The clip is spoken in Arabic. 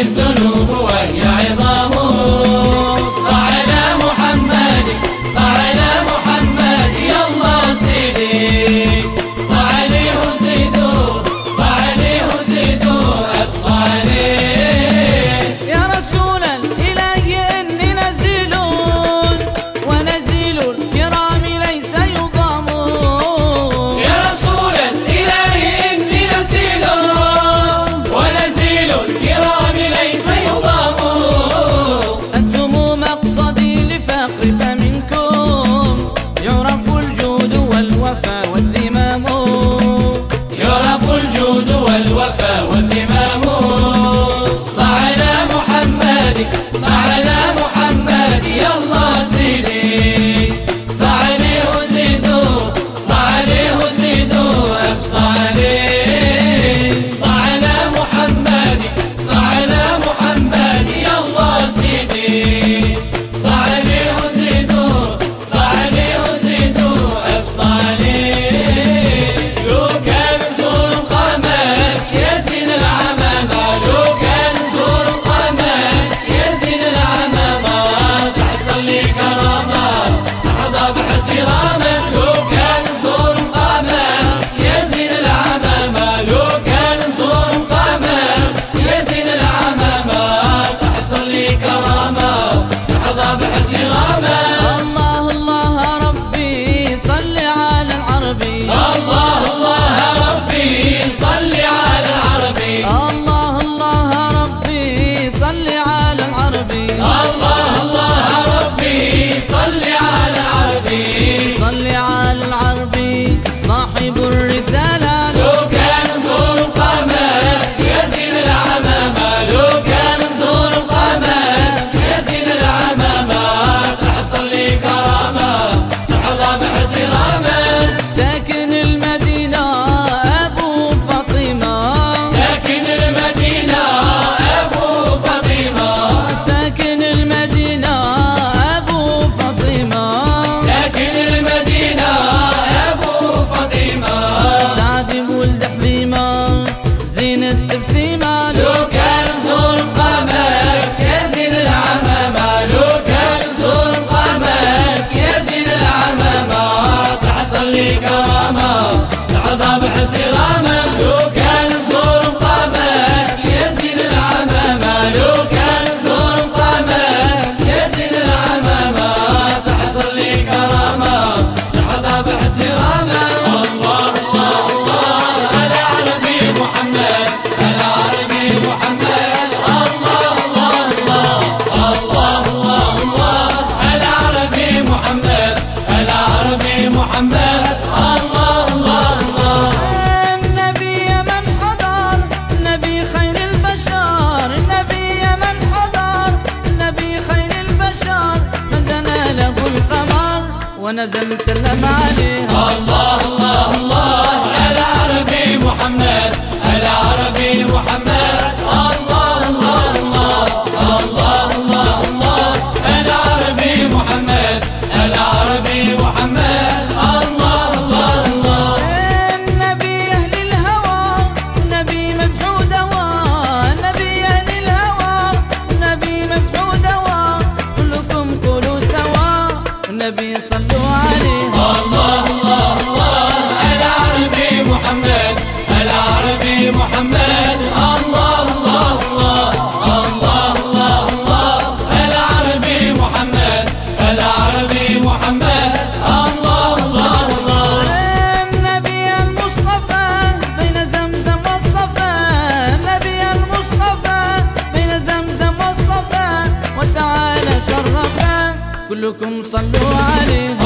الذنوب ونزل سلم عليها. الله الله الله على عربي محمد. الله الله الله العربي محمد العربي محمد الله الله الله الله الله العربي محمد العربي محمد الله الله الله المصطفى بين زمزم المصطفى بين زمزم كلكم صلوا عليه.